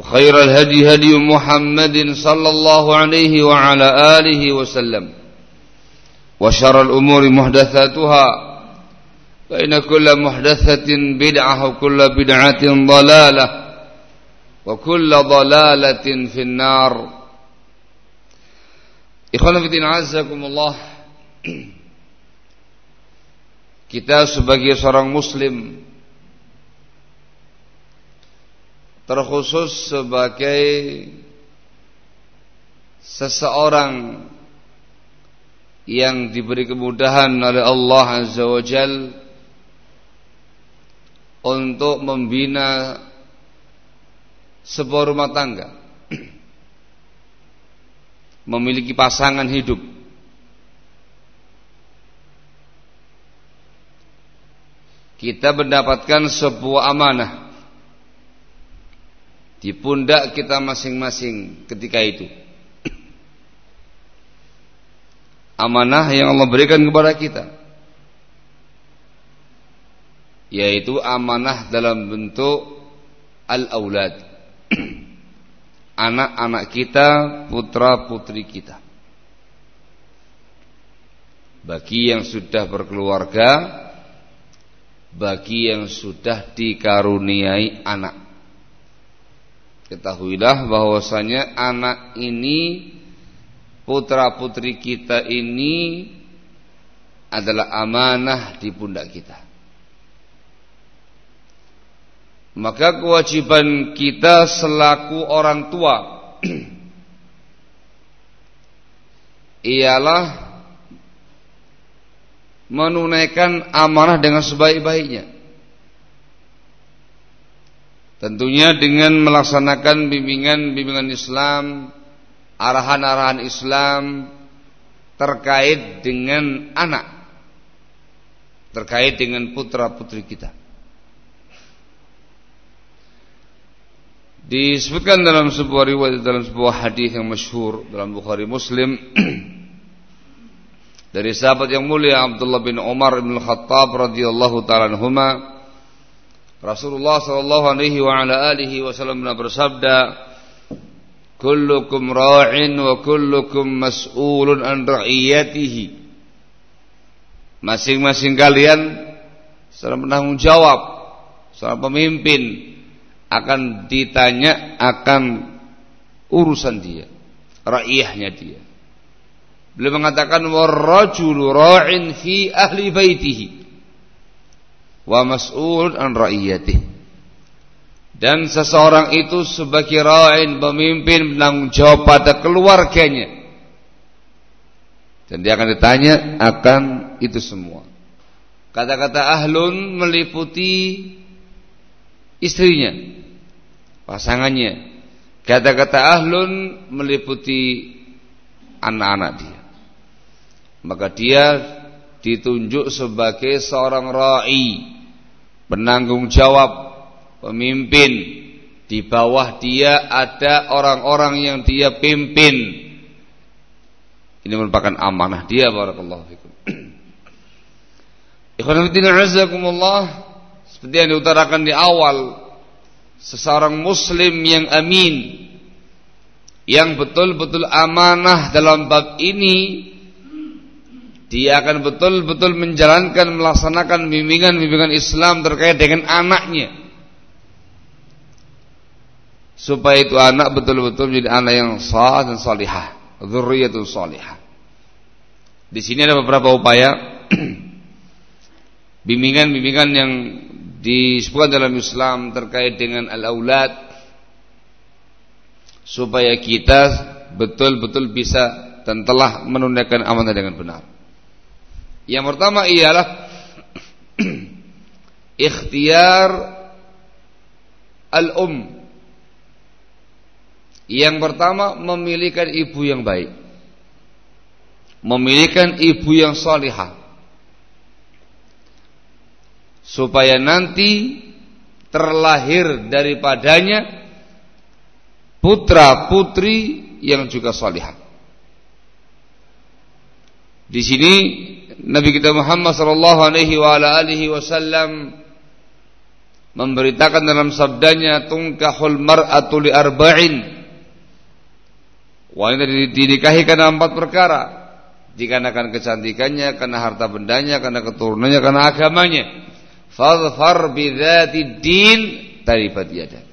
وخير الهدي هدي محمد صلى الله عليه وعلى آله وسلم. وشر الأمور محدثاتها فإن كل محدثة بدعة وكل بدعة ضلالة وكل ضلالة في النار. Ikhwan fillah azakumullah Kita sebagai seorang muslim terkhusus sebagai seseorang yang diberi kemudahan oleh Allah Azza wa Jal untuk membina sebuah rumah tangga memiliki pasangan hidup. Kita mendapatkan sebuah amanah di pundak kita masing-masing ketika itu. Amanah yang Allah berikan kepada kita yaitu amanah dalam bentuk al-aulad. Anak-anak kita, putra-putri kita. Bagi yang sudah berkeluarga, bagi yang sudah dikaruniai anak. Ketahuilah bahwasanya anak ini putra putri kita ini adalah amanah di pundak kita. Maka kewajiban kita selaku orang tua ialah menunaikan amanah dengan sebaik-baiknya. Tentunya dengan melaksanakan bimbingan-bimbingan Islam, arahan-arahan Islam terkait dengan anak, terkait dengan putra-putri kita. Disebutkan dalam sebuah riwayat dalam sebuah hadis yang masyhur dalam Bukhari Muslim dari sahabat yang mulia Abdullah bin Umar bin Khattab radhiyallahu taala anhuma Rasulullah sallallahu alaihi wa ala alihi wasallam bersabda, "Kullukum ra'in wa kullukum mas'ulun an ra'iyatihi." Masing-masing kalian seorang penanggung jawab, seorang pemimpin akan ditanya akan urusan dia, rakyahnya dia. Beliau mengatakan warrajulu ra'in fi ahli baitihi wa mas'ul an ra'iyatih. Dan seseorang itu sebagai ra'in pemimpin menanggung jawab pada keluarganya. Dan dia akan ditanya akan itu semua. Kata-kata ahlun meliputi istrinya, pasangannya. Kata-kata ahlun meliputi anak-anak dia. Maka dia ditunjuk sebagai seorang rai, penanggung jawab, pemimpin. Di bawah dia ada orang-orang yang dia pimpin ini merupakan amanah dia barakallahu fikum. Ikhwan fillah seperti yang diutarakan di awal seseorang muslim yang amin yang betul-betul amanah dalam bab ini dia akan betul-betul menjalankan melaksanakan bimbingan-bimbingan Islam terkait dengan anaknya supaya itu anak betul-betul menjadi anak yang sah dan salihah dzurriyyatun salihah. Di sini ada beberapa upaya bimbingan-bimbingan yang disebutkan dalam Islam terkait dengan al-aulad supaya kita betul-betul bisa dan telah menunaikan amanah dengan benar. Yang pertama ialah ikhtiar al-um yang pertama memilihkan ibu yang baik. Memilihkan ibu yang salihah. Supaya nanti terlahir daripadanya putra putri yang juga salihah. Di sini Nabi kita Muhammad sallallahu alaihi wa alihi wasallam memberitakan dalam sabdanya tungkahul mar'atu li arba'in Wanita dinikahi karena empat perkara. Dikarenakan kecantikannya, karena harta bendanya, karena keturunannya, karena agamanya. Fadfar bidzati din taribat yadak.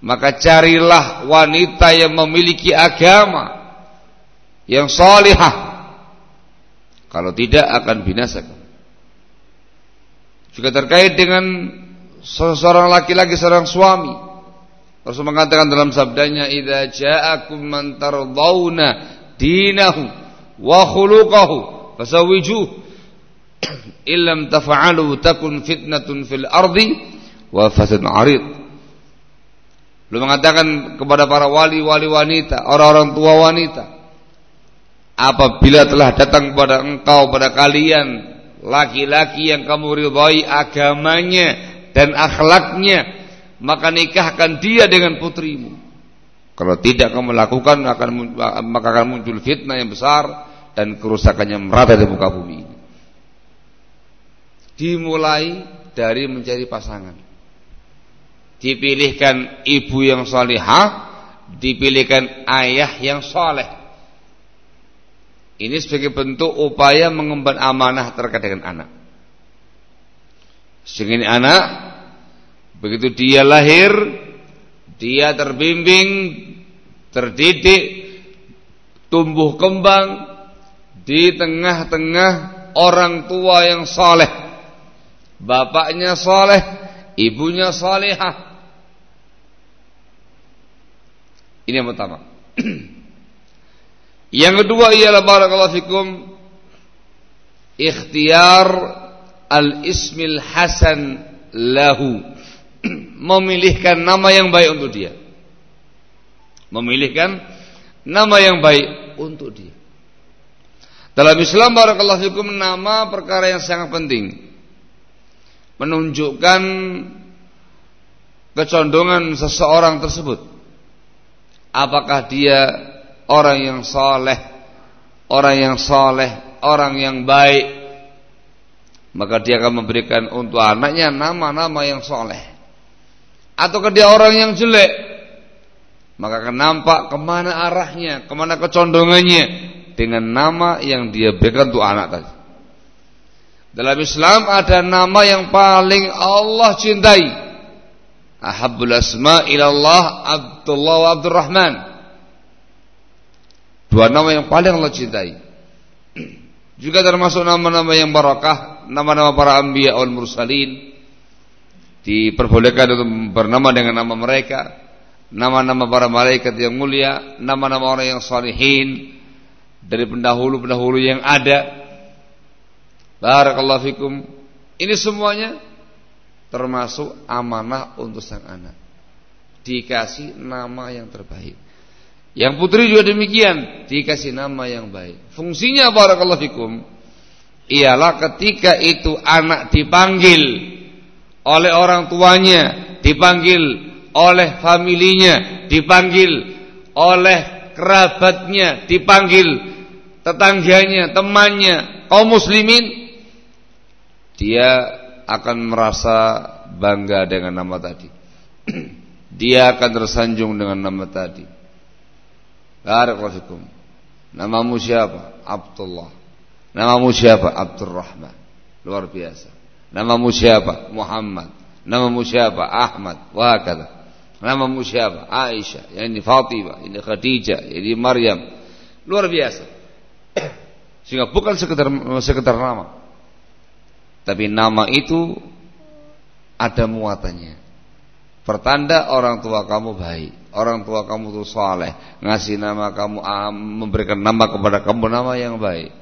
Maka carilah wanita yang memiliki agama yang salihah. Kalau tidak akan binasa. Juga terkait dengan seorang laki-laki, seorang suami Rasul mengatakan dalam sabdanya idza ja'akum man tardawna dinahu wa khuluquhu fasawwijuh illam taf'alu takun fitnatun fil ardi wa fasad 'arid Beliau mengatakan kepada para wali-wali wanita, orang-orang tua wanita, apabila telah datang kepada engkau pada kalian laki-laki yang kamu ridhai agamanya dan akhlaknya maka nikahkan dia dengan putrimu. Kalau tidak kamu lakukan akan maka akan muncul fitnah yang besar dan kerusakannya merata di muka bumi ini. Dimulai dari mencari pasangan. Dipilihkan ibu yang salihah, dipilihkan ayah yang soleh. Ini sebagai bentuk upaya mengemban amanah terkait dengan anak. Sehingga ini anak Begitu dia lahir, dia terbimbing, terdidik, tumbuh kembang di tengah-tengah orang tua yang soleh. Bapaknya soleh, ibunya solehah. Ini yang pertama. yang kedua ialah barakallahu fikum ikhtiar al-ismil hasan lahu memilihkan nama yang baik untuk dia. Memilihkan nama yang baik untuk dia. Dalam Islam barakallahu fikum nama perkara yang sangat penting. Menunjukkan kecondongan seseorang tersebut. Apakah dia orang yang saleh, orang yang saleh, orang yang baik, maka dia akan memberikan untuk anaknya nama-nama yang soleh ataukah dia orang yang jelek maka akan nampak ke mana arahnya ke mana kecondongannya dengan nama yang dia berikan untuk anak tadi. Dalam Islam ada nama yang paling Allah cintai. Ahabul asma ilallah Abdullah wa Abdurrahman Dua nama yang paling Allah cintai Juga termasuk nama-nama yang barakah Nama-nama para anbiya wal mursalin diperbolehkan untuk bernama dengan nama mereka, nama-nama para malaikat yang mulia, nama-nama orang yang salihin, dari pendahulu-pendahulu yang ada. Barakallahu fikum. Ini semuanya termasuk amanah untuk sang anak. Dikasih nama yang terbaik. Yang putri juga demikian, dikasih nama yang baik. Fungsinya barakallahu fikum ialah ketika itu anak dipanggil oleh orang tuanya, dipanggil oleh familinya, dipanggil oleh kerabatnya, dipanggil tetangganya, temannya, kaum muslimin, dia akan merasa bangga dengan nama tadi. dia akan tersanjung dengan nama tadi. Barakallahu Namamu siapa? Abdullah. Namamu siapa? Abdurrahman. Luar biasa. Namamu siapa? Muhammad. Namamu siapa? Ahmad. Wah kata. Namamu siapa? Aisyah. Ini Fatimah. Ini Khadijah. Ini Maryam. Luar biasa. Sehingga bukan sekedar sekedar nama. Tapi nama itu ada muatannya. Pertanda orang tua kamu baik, orang tua kamu itu saleh, ngasih nama kamu memberikan nama kepada kamu nama yang baik.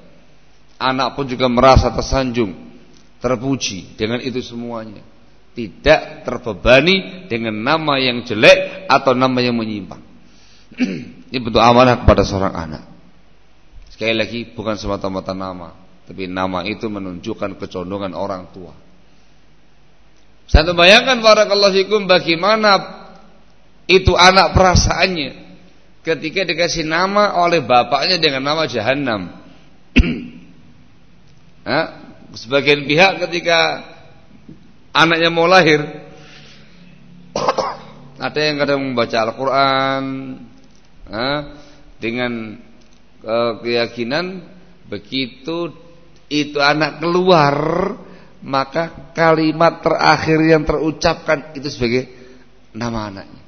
Anak pun juga merasa tersanjung, terpuji dengan itu semuanya. Tidak terbebani dengan nama yang jelek atau nama yang menyimpang. Ini bentuk amanah kepada seorang anak. Sekali lagi bukan semata-mata nama, tapi nama itu menunjukkan kecondongan orang tua. Saya bayangkan barakallahu fikum bagaimana itu anak perasaannya ketika dikasih nama oleh bapaknya dengan nama Jahannam. sebagian pihak ketika anaknya mau lahir ada yang kadang membaca Al-Quran dengan keyakinan begitu itu anak keluar maka kalimat terakhir yang terucapkan itu sebagai nama anaknya.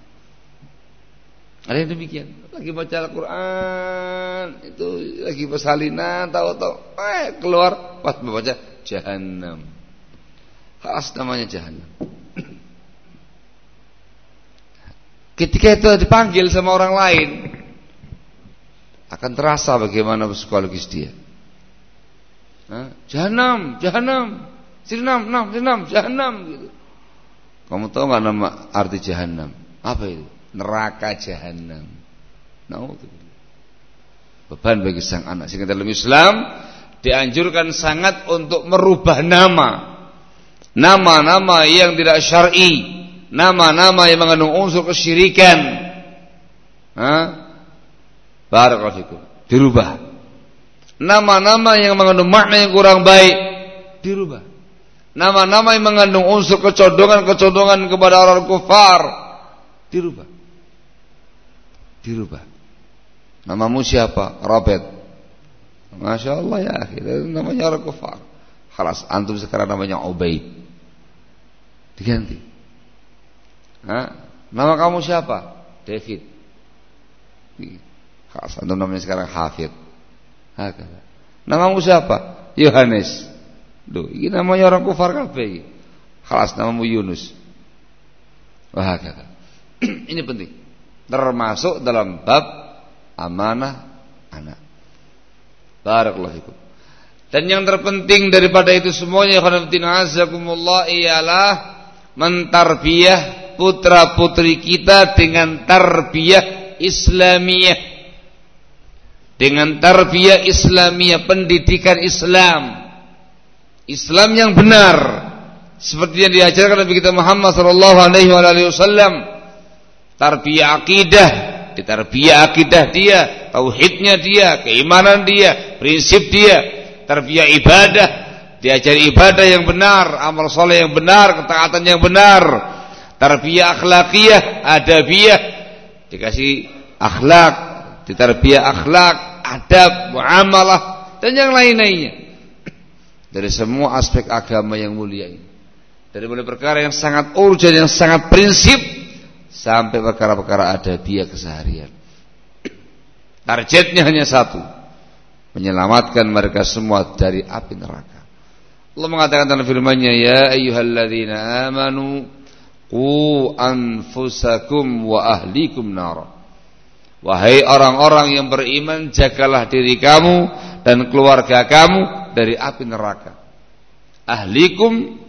Ada yang demikian. Lagi baca Al-Quran itu lagi persalinan tahu-tahu eh keluar pas membaca Jahannam. Khas namanya Jahannam. Ketika itu dipanggil sama orang lain, akan terasa bagaimana psikologis dia. Nah, jahanam, jahanam, nam, sinam, jahanam gitu. Kamu tahu nggak nama arti jahanam? Apa itu? Neraka jahanam. Nah, beban bagi sang anak. Sehingga dalam Islam dianjurkan sangat untuk merubah nama. Nama-nama yang tidak syar'i, nama-nama yang mengandung unsur kesyirikan. Hah? Barakallahu. Dirubah. Nama-nama yang mengandung makna yang kurang baik dirubah. Nama-nama yang mengandung unsur kecondongan-kecondongan kepada orang kufar dirubah. Dirubah. Namamu siapa? Robert. Masya Allah ya akhirnya namanya orang kufar. Halas antum sekarang namanya Ubaid. Diganti. Hah? Nama kamu siapa? David. Khas, antum namanya sekarang Hafid. Hakala. Namamu siapa? Yohanes. Duh, ini namanya orang kufar kabeh. Khalas namamu Yunus. Wah, ini penting. Termasuk dalam bab amanah anak. Barakallahu fikum. Dan yang terpenting daripada itu semuanya khanafatina azakumullah ialah mentarbiyah putra-putri kita dengan tarbiyah Islamiyah dengan tarbiyah Islamiyah, pendidikan Islam. Islam yang benar seperti yang diajarkan Nabi kita Muhammad sallallahu alaihi wasallam. Tarbiyah akidah, ditarbiyah akidah dia, tauhidnya dia, keimanan dia, prinsip dia, tarbiyah ibadah, diajari ibadah yang benar, amal soleh yang benar, ketaatan yang benar, tarbiyah akhlakiyah, adabiyah, dikasih akhlak, ditarbiyah akhlak, adab, muamalah dan yang lain-lainnya. Dari semua aspek agama yang mulia ini. Dari mulai perkara yang sangat urgent, yang sangat prinsip sampai perkara-perkara adabiah keseharian. Targetnya hanya satu, menyelamatkan mereka semua dari api neraka. Allah mengatakan dalam firman-Nya, "Ya ayyuhalladzina amanu qu anfusakum wa ahlikum nara." Wahai orang-orang yang beriman, jagalah diri kamu dan keluarga kamu dari api neraka. Ahlikum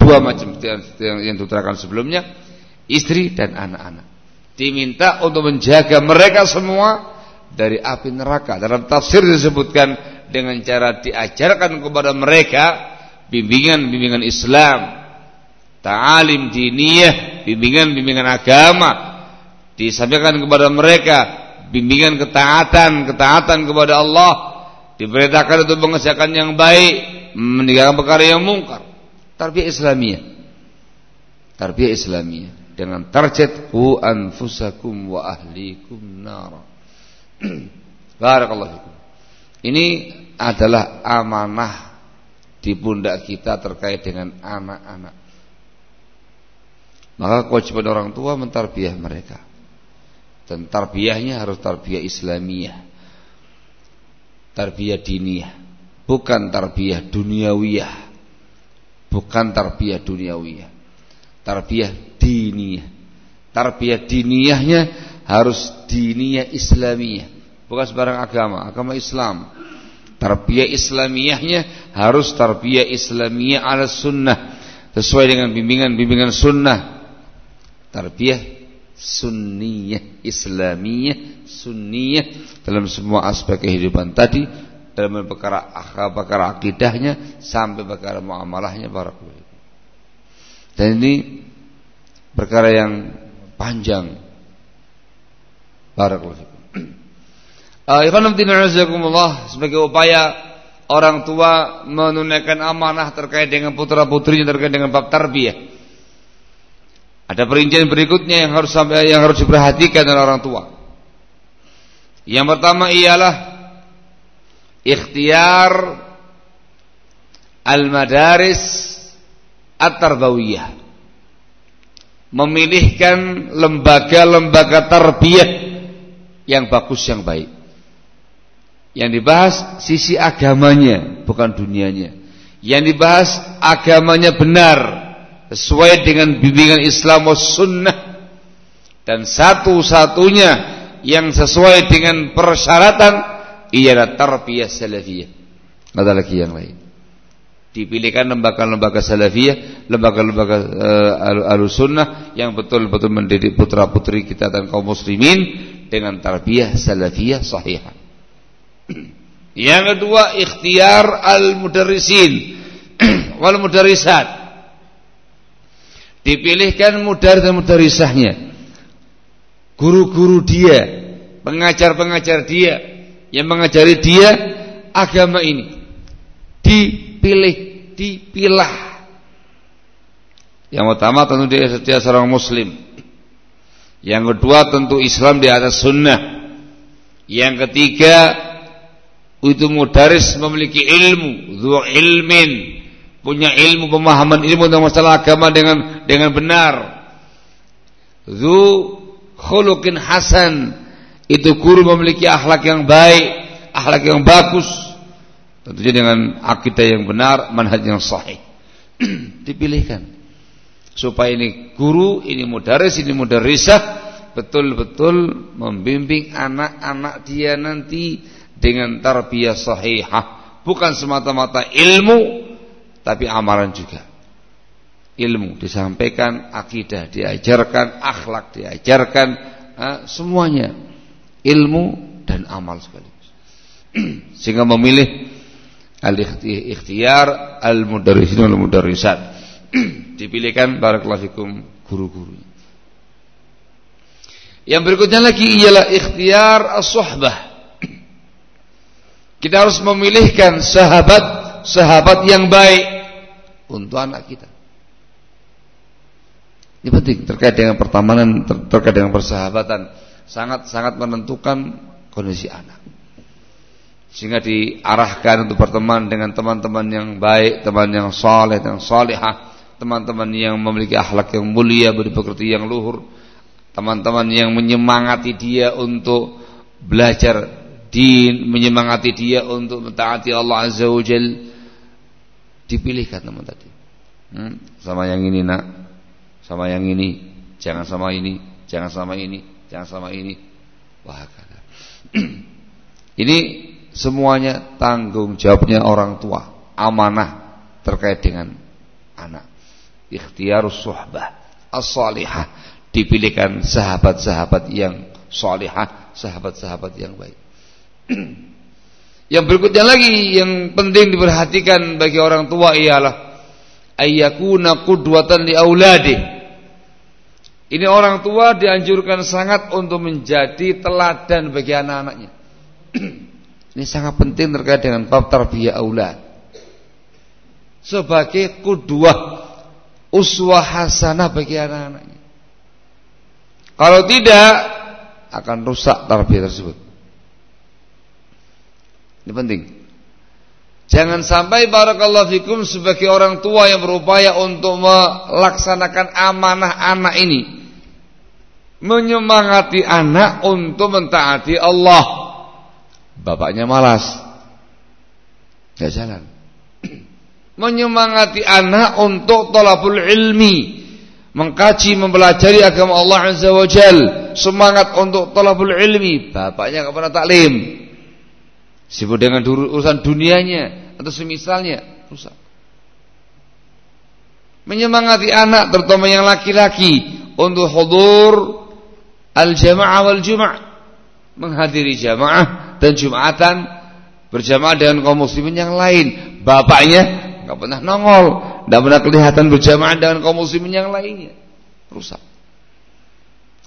dua macam yang, yang diterangkan sebelumnya, istri dan anak-anak. Diminta untuk menjaga mereka semua dari api neraka. Dalam tafsir disebutkan dengan cara diajarkan kepada mereka bimbingan-bimbingan Islam, ta'alim diniyah, bimbingan-bimbingan agama disampaikan kepada mereka bimbingan ketaatan, ketaatan kepada Allah, diperintahkan untuk mengerjakan yang baik, meninggalkan perkara yang mungkar. Tarbiyah Islamiyah. Tarbiyah Islamiyah dengan target ku anfusakum wa ahlikum nar. Barakallahu fikum. Ini adalah amanah di pundak kita terkait dengan anak-anak. Maka kewajiban orang tua mentarbiah mereka. Dan tarbiyahnya harus tarbiyah Islamiyah. Tarbiyah diniyah, bukan tarbiyah duniawiyah. Bukan tarbiyah duniawiyah. Tarbiyah diniyah. Tarbiyah diniyahnya harus diniyah Islamiyah, bukan sebarang agama, agama Islam. Tarbiyah Islamiyahnya harus tarbiyah Islamiyah ala sunnah sesuai dengan bimbingan-bimbingan sunnah. Tarbiyah sunniyah islamiyah sunniyah dalam semua aspek kehidupan tadi dalam perkara perkara akidahnya sampai perkara muamalahnya barakallahu dan ini perkara yang panjang barakallahu Uh, sebagai upaya orang tua menunaikan amanah terkait dengan putra putrinya terkait dengan bab tarbiyah ada perincian berikutnya yang harus sampai yang harus diperhatikan oleh orang tua. Yang pertama ialah ikhtiar al-madaris at-tarbawiyah. Memilihkan lembaga-lembaga tarbiyah yang bagus yang baik. Yang dibahas sisi agamanya, bukan dunianya. Yang dibahas agamanya benar, sesuai dengan bimbingan Islam sunnah dan satu-satunya yang sesuai dengan persyaratan ialah tarbiyah salafiyah. Ada lagi yang lain. Dipilihkan lembaga-lembaga salafiyah, lembaga-lembaga uh, al-sunnah yang betul-betul mendidik putra-putri kita dan kaum muslimin dengan tarbiyah salafiyah sahihah. Yang kedua ikhtiar al-mudarrisin wal mudarrisat Dipilihkan mudar dan mudarisahnya. Guru-guru dia, pengajar-pengajar dia yang mengajari dia agama ini. Dipilih, dipilah. Yang utama tentu dia setiap seorang muslim. Yang kedua tentu Islam di atas sunnah. Yang ketiga itu mudaris memiliki ilmu, dua ilmin punya ilmu pemahaman ilmu tentang masalah agama dengan dengan benar. Zu khuluqin hasan itu guru memiliki akhlak yang baik, akhlak yang bagus. Tentunya dengan akidah yang benar, manhaj yang sahih. Dipilihkan supaya ini guru, ini mudaris, ini mudarisah betul-betul membimbing anak-anak dia nanti dengan tarbiyah sahihah, bukan semata-mata ilmu tapi amalan juga. Ilmu disampaikan, akidah diajarkan, akhlak diajarkan, semuanya ilmu dan amal sekaligus. Sehingga memilih al-ikhtiyar al-mudarrisin wal mudarrisat. Dipilihkan barakallahu fikum guru-guru. Yang berikutnya lagi ialah ikhtiar as-suhbah. Kita harus memilihkan sahabat sahabat yang baik untuk anak kita. Ini penting terkait dengan pertemanan, ter terkait dengan persahabatan, sangat-sangat menentukan kondisi anak. Sehingga diarahkan untuk berteman dengan teman-teman yang baik, teman yang saleh dan salihah, teman-teman yang memiliki akhlak yang mulia, budi pekerti yang luhur, teman-teman yang menyemangati dia untuk belajar din, menyemangati dia untuk mentaati Allah Azza wa Jalla Dipilihkan teman tadi. Hmm, sama yang ini nak, sama yang ini, jangan sama ini, jangan sama ini, jangan sama ini, Wahakala. Ini semuanya tanggung jawabnya orang tua, amanah terkait dengan anak. Ikhtiarus suhbah as-salihah, dipilihkan sahabat-sahabat yang salihah, sahabat-sahabat yang baik. yang berikutnya lagi yang penting diperhatikan bagi orang tua ialah ayyakuna qudwatan li auladi. Ini orang tua dianjurkan sangat untuk menjadi teladan bagi anak-anaknya. Ini sangat penting terkait dengan bab tarbiyah aulad. Sebagai kudwah uswah hasanah bagi anak-anaknya. Kalau tidak akan rusak tarbiyah tersebut. Ini penting. Jangan sampai barakallahu fikum sebagai orang tua yang berupaya untuk melaksanakan amanah anak ini menyemangati anak untuk mentaati Allah Bapaknya malas. Gak jalan. Menyemangati anak untuk tolabul ilmi. Mengkaji, mempelajari agama Allah Azza wa Jal. Semangat untuk tolabul ilmi. Bapaknya gak pernah taklim. Sibuk dengan urusan dunianya. Atau semisalnya. Rusak. Menyemangati anak terutama yang laki-laki. Untuk hudur al-jama'ah wal-jum'ah. Menghadiri jamaah dan Jumatan berjamaah dengan kaum muslimin yang lain. Bapaknya nggak pernah nongol, nggak pernah kelihatan berjamaah dengan kaum muslimin yang lainnya. Rusak.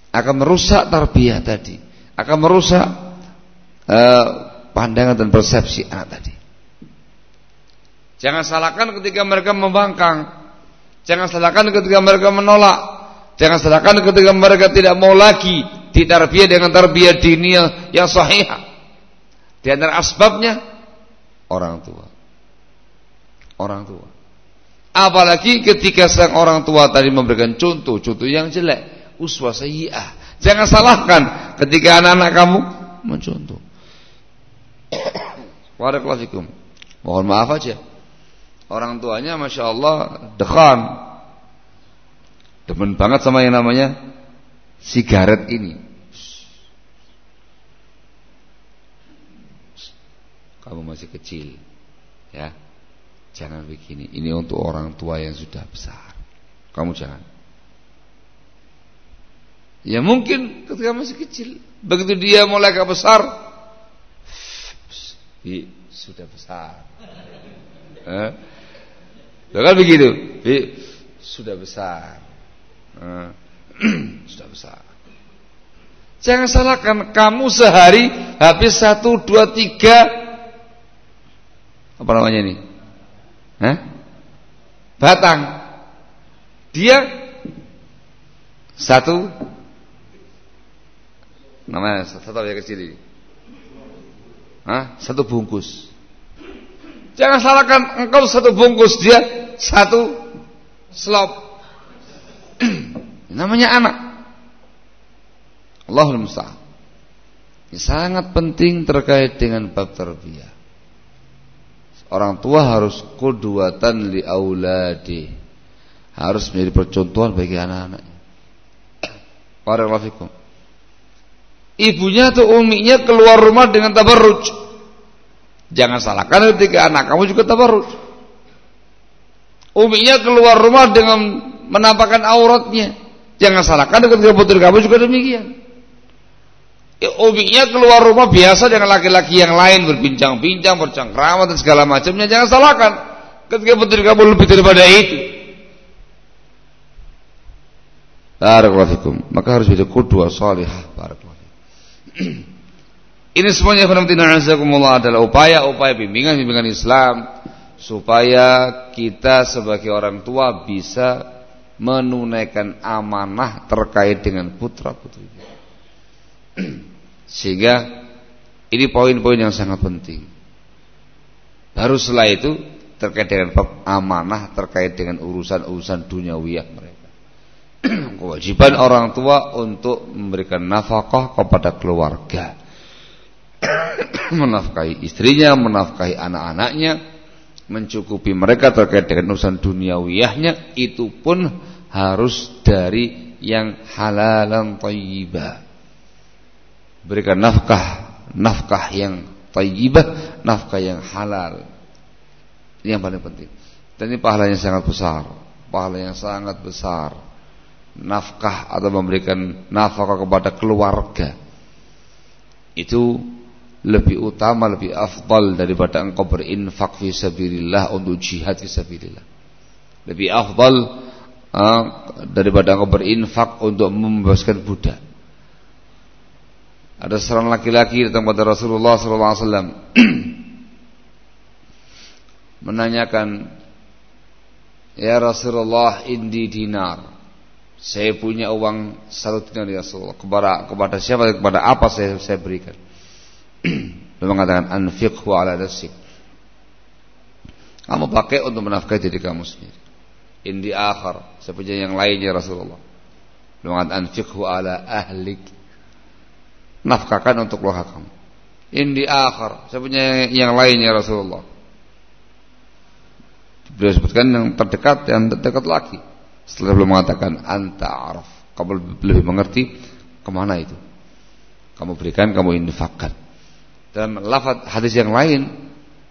Akan merusak tarbiyah tadi. Akan merusak uh, pandangan dan persepsi anak tadi. Jangan salahkan ketika mereka membangkang. Jangan salahkan ketika mereka menolak. Jangan salahkan ketika mereka tidak mau lagi ditarbiyah dengan tarbiyah diniyah yang sahihah. Di antara asbabnya orang tua. Orang tua. Apalagi ketika sang orang tua tadi memberikan contoh-contoh yang jelek, uswah sayyi'ah. Jangan salahkan ketika anak-anak kamu mencontoh. Waalaikumsalam. Mohon maaf aja. Orang tuanya Masya Allah dekan. Demen banget sama yang namanya sigaret ini. kamu masih kecil ya. Jangan begini. Ini untuk orang tua yang sudah besar. Kamu jangan. Ya mungkin ketika masih kecil begitu dia mulai agak besar Bi, sudah besar. Eh? kan begitu? Bi, sudah besar. Eh? sudah besar Jangan salahkan kamu sehari habis satu, dua, tiga apa namanya ini? Hah? Batang. Dia satu namanya satu ya kecil ini. Hah? Satu bungkus. Jangan salahkan engkau satu bungkus dia satu slop. Namanya anak. Allahul musta'an. Sangat penting terkait dengan bab tarbiyah. Orang tua harus kuduatan li auladi. Harus menjadi percontohan bagi anak-anaknya. Barakallahu Ibunya atau uminya keluar rumah dengan tabarruj. Jangan salahkan ketika anak kamu juga tabarruj. Uminya keluar rumah dengan menampakkan auratnya. Jangan salahkan ketika putri kamu juga demikian. Ya, keluar rumah biasa dengan laki-laki yang lain berbincang-bincang, bercengkrama dan segala macamnya. Jangan salahkan. Ketika putri kamu lebih daripada itu. Barakallahu Maka harus jadi kudua salihah. Ini semuanya adalah upaya-upaya bimbingan-bimbingan Islam supaya kita sebagai orang tua bisa menunaikan amanah terkait dengan putra-putri. Sehingga ini poin-poin yang sangat penting. Baru setelah itu terkait dengan amanah terkait dengan urusan-urusan duniawiyah mereka. Kewajiban orang tua untuk memberikan nafkah kepada keluarga. menafkahi istrinya, menafkahi anak-anaknya, mencukupi mereka terkait dengan urusan duniawiyahnya itu pun harus dari yang halalan thayyibah. Berikan nafkah nafkah yang tayyibah nafkah yang halal. Ini yang paling penting. Dan ini pahala yang sangat besar pahala yang sangat besar. Nafkah atau memberikan nafkah kepada keluarga. Itu lebih utama, lebih afdal daripada engkau berinfak fi sabilillah untuk jihad fi sabilillah. Lebih afdal uh, daripada engkau berinfak untuk membebaskan budak. Ada seorang laki-laki datang pada Rasulullah wasallam menanyakan Ya Rasulullah indi dinar Saya punya uang satu dinar ya Rasulullah Kepada, kepada siapa, kepada apa saya, saya berikan Beliau mengatakan anfiqhu ala nafsik. Kamu pakai untuk menafkahi diri kamu sendiri. Indi akhar, saya punya yang lainnya Rasulullah. Beliau mengatakan anfiqhu ala ahlik. Nafkahkan untuk keluarga kamu. Indi akhar, saya punya yang lainnya Rasulullah. Beliau sebutkan yang terdekat, yang terdekat lagi. Setelah beliau mengatakan anta araf, kamu lebih mengerti ke mana itu. Kamu berikan, kamu infakkan dalam lafaz hadis yang lain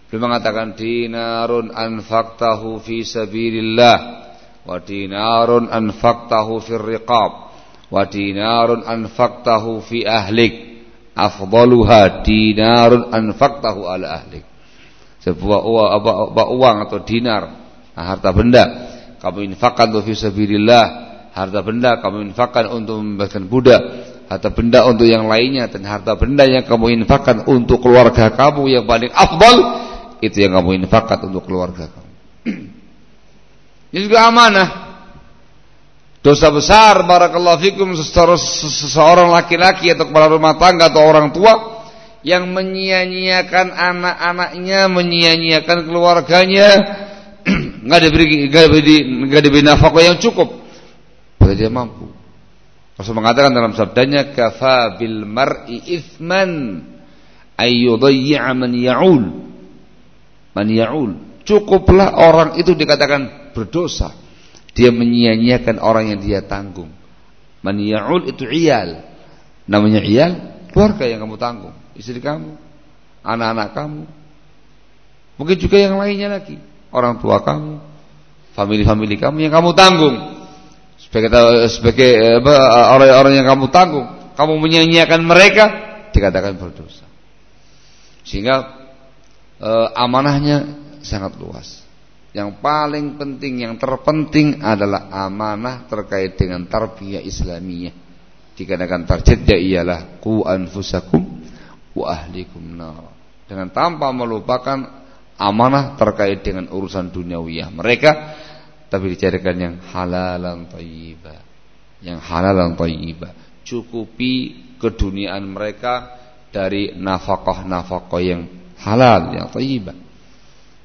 beliau mengatakan dinarun anfaqtahu fi sabilillah wa dinarun anfaqtahu fi riqab wa dinarun anfaqtahu fi ahlik. Afdaluha dinarun anfaqtahu ala ahlik. Sebuah uang, uang atau dinar nah, harta benda. Kamu infakkan untuk fi sabilillah harta benda kamu infakkan untuk membebaskan budak harta benda untuk yang lainnya dan harta benda yang kamu infakkan untuk keluarga kamu yang paling afdal itu yang kamu infakkan untuk keluarga kamu. Ini juga amanah. Dosa besar barakallahu fikum seseorang laki-laki atau kepala rumah tangga atau orang tua yang menyia-nyiakan anak-anaknya, menyia-nyiakan keluarganya, nggak diberi nggak diberi, diberi nafkah yang cukup. Padahal dia mampu. Rasul mengatakan dalam sabdanya kafa bil mar'i ithman man ya'ul. Man ya'ul. Cukuplah orang itu dikatakan berdosa. Dia menyia-nyiakan orang yang dia tanggung. Man ya'ul itu iyal. Namanya iyal, keluarga yang kamu tanggung, istri kamu, anak-anak kamu. Mungkin juga yang lainnya lagi, orang tua kamu, famili-famili kamu yang kamu tanggung sebagai sebagai orang-orang yang kamu tanggung, kamu menyanyiakan mereka dikatakan berdosa. Sehingga eh, amanahnya sangat luas. Yang paling penting, yang terpenting adalah amanah terkait dengan tarbiyah Islamiyah. Dikatakan targetnya ialah ku anfusakum wa ahlikum nar. Dengan tanpa melupakan amanah terkait dengan urusan duniawiyah mereka tapi dicarikan yang halalan thayyibah. Yang halalan thayyibah. Cukupi keduniaan mereka dari nafkah-nafkah yang halal yang thayyibah.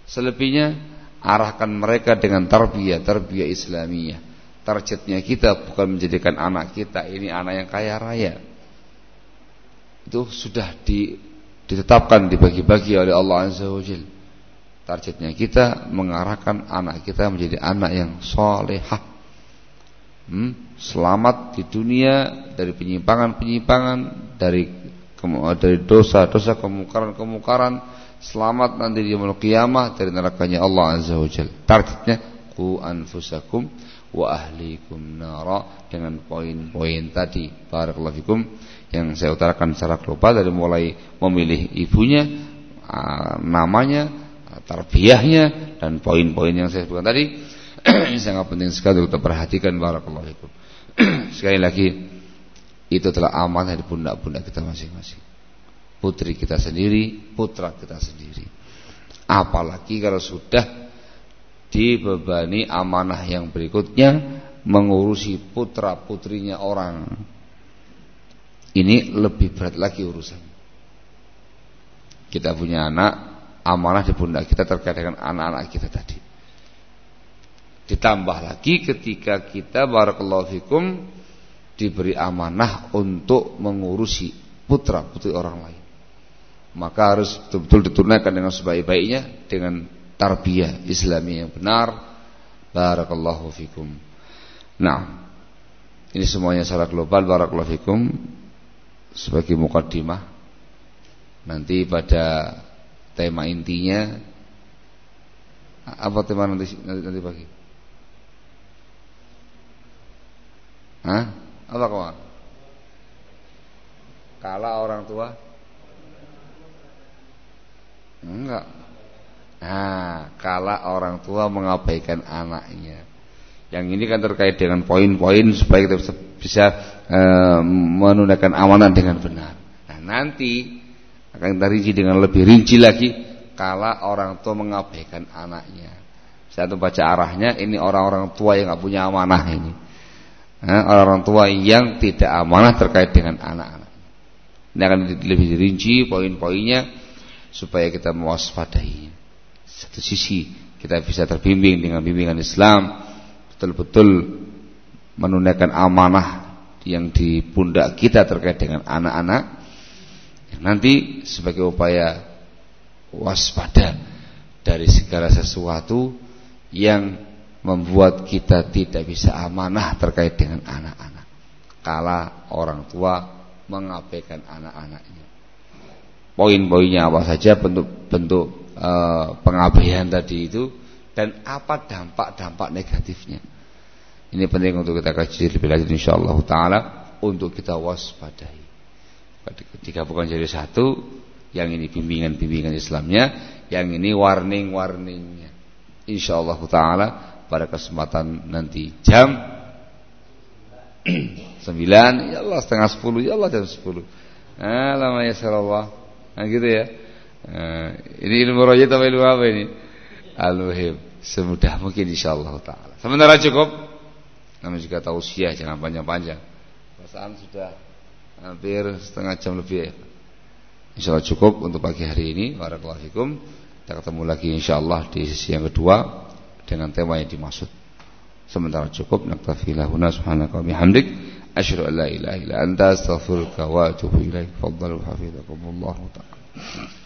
Selebihnya arahkan mereka dengan tarbiyah tarbiyah Islamiyah. Targetnya kita bukan menjadikan anak kita ini anak yang kaya raya. Itu sudah di, ditetapkan dibagi-bagi oleh Allah Azza wa Jalla Targetnya kita mengarahkan anak kita menjadi anak yang solehah. Hmm? Selamat di dunia dari penyimpangan-penyimpangan, dari dari dosa-dosa kemungkaran-kemungkaran, selamat nanti di malam kiamat dari nerakanya Allah Azza wa. Targetnya ku anfusakum wa ahlikum nara dengan poin-poin tadi barakallahu fikum yang saya utarakan secara global dari mulai memilih ibunya ah, namanya tarbiyahnya dan poin-poin yang saya sebutkan tadi ini sangat penting sekali untuk perhatikan barakallahu fikum. Sekali lagi itu telah amanah di pundak-pundak kita masing-masing. Putri kita sendiri, putra kita sendiri. Apalagi kalau sudah dibebani amanah yang berikutnya mengurusi putra-putrinya orang. Ini lebih berat lagi urusan. Kita punya anak amanah di pundak kita terkait dengan anak-anak kita tadi. Ditambah lagi ketika kita barakallahu fikum diberi amanah untuk mengurusi putra putri orang lain. Maka harus betul-betul ditunaikan dengan sebaik-baiknya dengan tarbiyah Islami yang benar. Barakallahu fikum. Nah, ini semuanya secara global barakallahu fikum sebagai mukaddimah nanti pada tema intinya apa tema nanti nanti, pagi? Hah? Apa kawan? Kala orang tua? Enggak. Nah, kala orang tua mengabaikan anaknya. Yang ini kan terkait dengan poin-poin supaya kita bisa, bisa e, menunaikan amanah dengan benar. Nah, nanti akan kita rinci dengan lebih rinci lagi kala orang tua mengabaikan anaknya. Saya tuh baca arahnya ini orang-orang tua yang nggak punya amanah ini. orang-orang tua yang tidak amanah terkait dengan anak-anak. Ini akan lebih rinci poin-poinnya supaya kita mewaspadai. Satu sisi kita bisa terbimbing dengan bimbingan Islam betul-betul menunaikan amanah yang di pundak kita terkait dengan anak-anak Nanti sebagai upaya waspada dari segala sesuatu yang membuat kita tidak bisa amanah terkait dengan anak-anak. Kala orang tua mengabaikan anak-anaknya. Poin-poinnya apa saja bentuk-bentuk e, pengabaian tadi itu dan apa dampak-dampak negatifnya. Ini penting untuk kita kaji lebih lanjut insyaallah taala untuk kita waspadai. Ketika bukan jadi satu, yang ini bimbingan-bimbingan Islamnya, yang ini warning-warningnya. Insyaallah taala pada kesempatan nanti jam 9 ya Allah setengah 10 ya Allah jam 10 ah lama ya Allah nah gitu ya. Nah, ini ilmu roja atau ilmu apa ini? Al-muhim semudah mungkin insyaallah taala. Sementara cukup. Namun juga tausiah jangan panjang-panjang. Perasaan sudah hampir setengah jam lebih ya. Insya Allah cukup untuk pagi hari ini. Fikum. Kita ketemu lagi insya Allah di sesi yang kedua dengan tema yang dimaksud. Sementara cukup naktafi lahuna subhanaka bihamdik asyhadu an la ilaha illa anta astaghfiruka wa atubu ilaik. Faddalu hafizakumullah ta'ala.